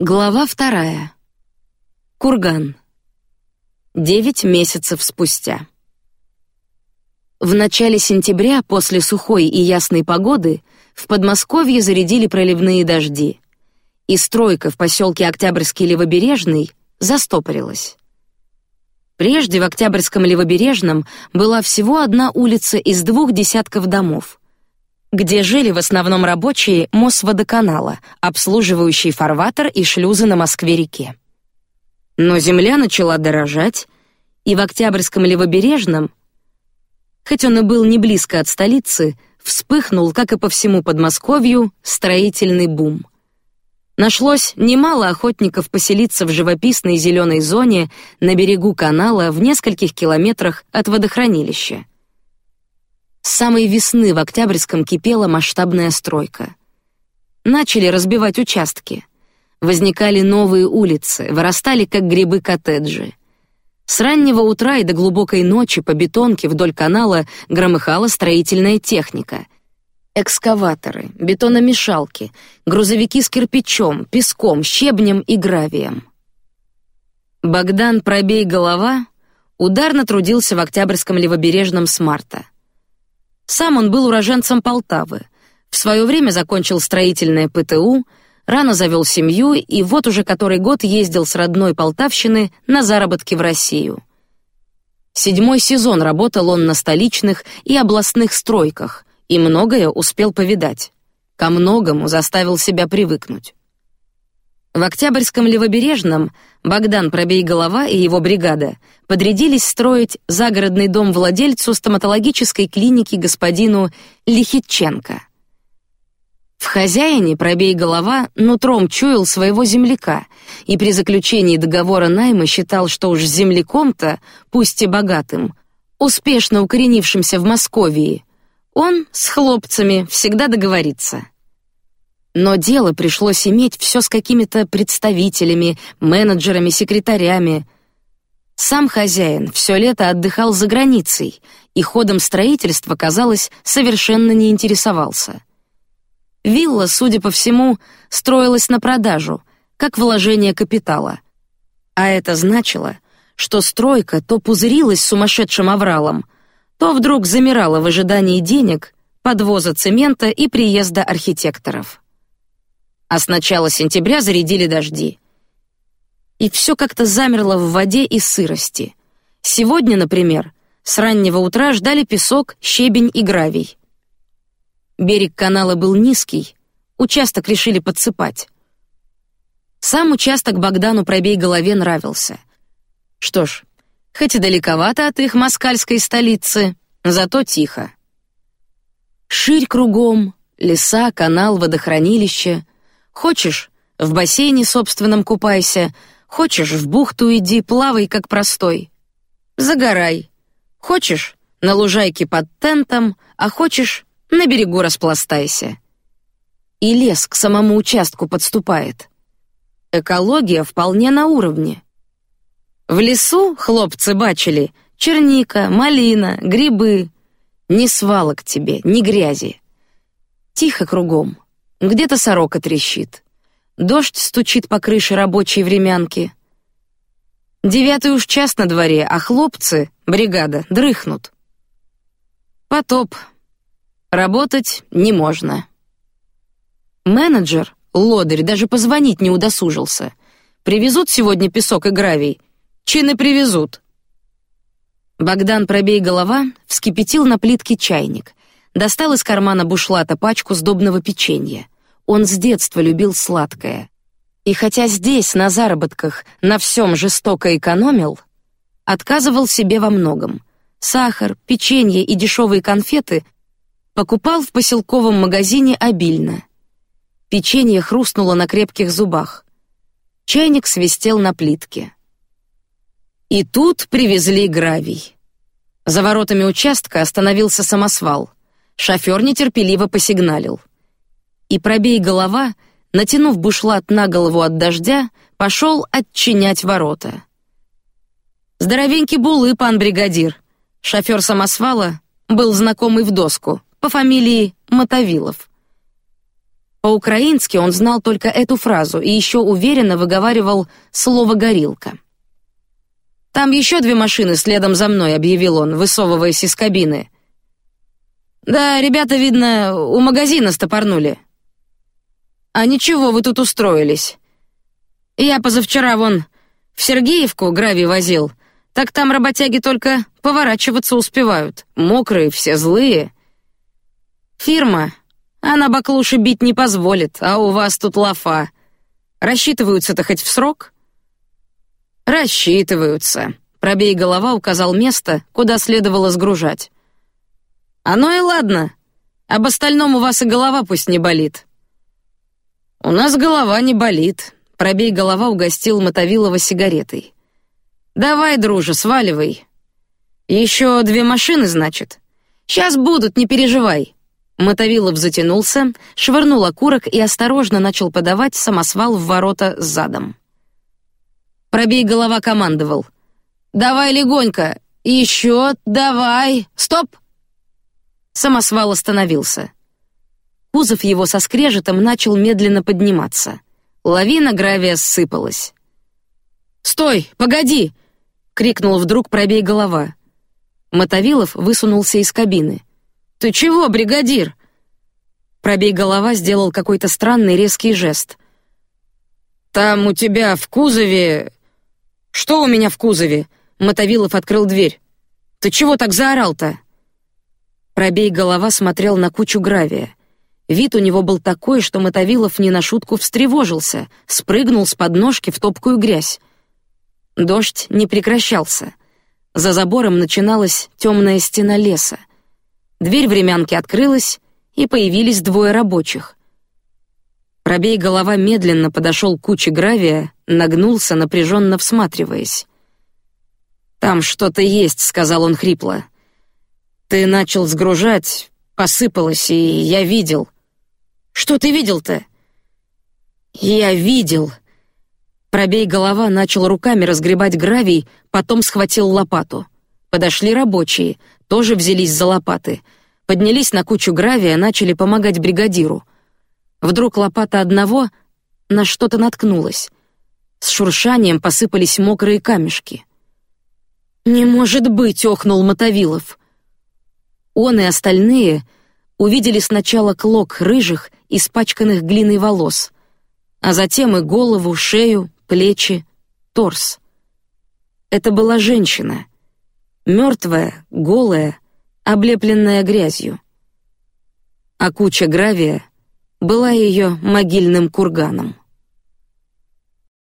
Глава вторая. Курган. Девять месяцев спустя. В начале сентября, после сухой и ясной погоды, в Подмосковье зарядили проливные дожди, и стройка в поселке Октябрьский Левобережный застопорилась. Прежде в Октябрьском Левобережном была всего одна улица из двух десятков домов, где жили в основном рабочие Мосводоканала, обслуживающие фарватер и шлюзы на Москве-реке. Но земля начала дорожать, и в Октябрьском Левобережном, хоть он и был не близко от столицы, вспыхнул, как и по всему Подмосковью, строительный бум. Нашлось немало охотников поселиться в живописной зеленой зоне на берегу канала в нескольких километрах от водохранилища. С самой весны в Октябрьском кипела масштабная стройка. Начали разбивать участки. Возникали новые улицы, вырастали как грибы коттеджи. С раннего утра и до глубокой ночи по бетонке вдоль канала громыхала строительная техника — экскаваторы, бетономешалки, грузовики с кирпичом, песком, щебнем и гравием. Богдан Пробей голова ударно трудился в Октябрьском левобережном с марта. Сам он был уроженцем Полтавы. В свое время закончил строительное ПТУ, рано завел семью и вот уже который год ездил с родной Полтавщины на заработки в Россию. Седьмой сезон работал он на столичных и областных стройках, и многое успел повидать. Ко многому заставил себя привыкнуть. В Октябрьском левобережном Богдан Пробей-голова и его бригада подрядились строить загородный дом владельцу стоматологической клиники господину Лихитченко. В хозяине Пробей-голова нутром чуял своего земляка и при заключении договора найма считал, что уж земляком-то, пусть и богатым, успешно укоренившимся в Москве, он с хлопцами всегда договорится. Но дело пришлось иметь все с какими-то представителями, менеджерами, секретарями. Сам хозяин все лето отдыхал за границей и ходом строительства, казалось, совершенно не интересовался. Вилла, судя по всему, строилась на продажу, как вложение капитала. А это значило, что стройка то пузырилась сумасшедшим авралом, то вдруг замирала в ожидании денег, подвоза цемента и приезда архитекторов. А с начала сентября зарядили дожди. И все как-то замерло в воде и сырости. Сегодня, например, с раннего утра ждали песок, щебень и гравий. Берег канала был низкий, участок решили подсыпать. Сам участок Богдану пробей голове нравился. Что ж, хоть и далековато от их москальской столицы, зато тихо. Ширь кругом, леса, канал, водохранилище. Хочешь, в бассейне собственном купайся, хочешь, в бухту иди, плавай как простой. Загорай. Хочешь, на лужайке под тентом, а хочешь, на берегу распластайся. И лес к самому участку подступает. Экология вполне на уровне. В лесу, хлопцы бачили, черника, малина, грибы. Ни свалок тебе, ни грязи. Тихо кругом. Где-то сорока трещит. Дождь стучит по крыше рабочей времянки. Девятый уж час на дворе, а хлопцы, бригада, дрыхнут. Потоп. Работать не можно. Менеджер, лодырь, даже позвонить не удосужился. Привезут сегодня песок и гравий, Чины привезут. Богдан пробей голова вскипятил на плитке чайник, достал из кармана бушлата пачку сдобного печенья. Он с детства любил сладкое. И хотя здесь на заработках на всем жестоко экономил, отказывал себе во многом. Сахар, печенье и дешевые конфеты покупал в поселковом магазине обильно. Печенье хрустнуло на крепких зубах. Чайник свистел на плитке. И тут привезли гравий. За воротами участка остановился самосвал. Шофер нетерпеливо посигналил. И пробей голова, натянув бушлат на голову от дождя, пошел отчинять ворота. Здоровенький булы, пан бригадир. Шофер самосвала был знакомый в доску по фамилии Мотовилов. По-украински он знал только эту фразу и еще уверенно выговаривал слово горилка. Там еще две машины следом за мной, объявил он, высовываясь из кабины. Да, ребята, видно, у магазина стопорнули. А ничего, вы тут устроились. Я позавчера вон в Сергеевку гравий возил, так там работяги только поворачиваться успевают, мокрые, все злые. Фирма, она баклуши бить не позволит, а у вас тут лафа. Рассчитываются-то хоть в срок? Рассчитываются. Пробей голова указал место, куда следовало сгружать. Оно и ладно. Об остальном у вас и голова пусть не болит. У нас голова не болит. Пробей голова угостил Мотовилова сигаретой. Давай, друже, сваливай. Еще две машины, значит. Сейчас будут, не переживай. Мотовилов затянулся, швырнул окурок и осторожно начал подавать самосвал в ворота задом. Пробей голова командовал: "Давай легонько, еще, давай, стоп!" Самосвал остановился. Кузов его со скрежетом начал медленно подниматься. Лавина гравия сыпалась. «Стой! Погоди!» — крикнул вдруг пробей голова. Мотовилов высунулся из кабины. «Ты чего, бригадир?» Пробей голова сделал какой-то странный резкий жест. «Там у тебя в кузове...» «Что у меня в кузове?» Мотовилов открыл дверь. «Ты чего так заорал-то?» Пробей голова смотрел на кучу гравия. Вид у него был такой, что Мотовилов не на шутку встревожился, спрыгнул с подножки в топкую грязь. Дождь не прекращался. За забором начиналась темная стена леса. Дверь времянки открылась, и появились двое рабочих. Пробей голова медленно подошел к куче гравия, нагнулся, напряженно всматриваясь. Там что-то есть, сказал он хрипло. Ты начал сгружать, посыпалось, и я видел. Что ты видел-то? Я видел. Пробей голова начал руками разгребать гравий, потом схватил лопату. Подошли рабочие, тоже взялись за лопаты, поднялись на кучу гравия, начали помогать бригадиру. Вдруг лопата одного на что-то наткнулась. С шуршанием посыпались мокрые камешки. Не может быть, охнул Мотовилов. Он и остальные увидели сначала клок рыжих, испачканных глиной волос, а затем и голову, шею, плечи, торс. Это была женщина, мертвая, голая, облепленная грязью. А куча гравия была ее могильным курганом.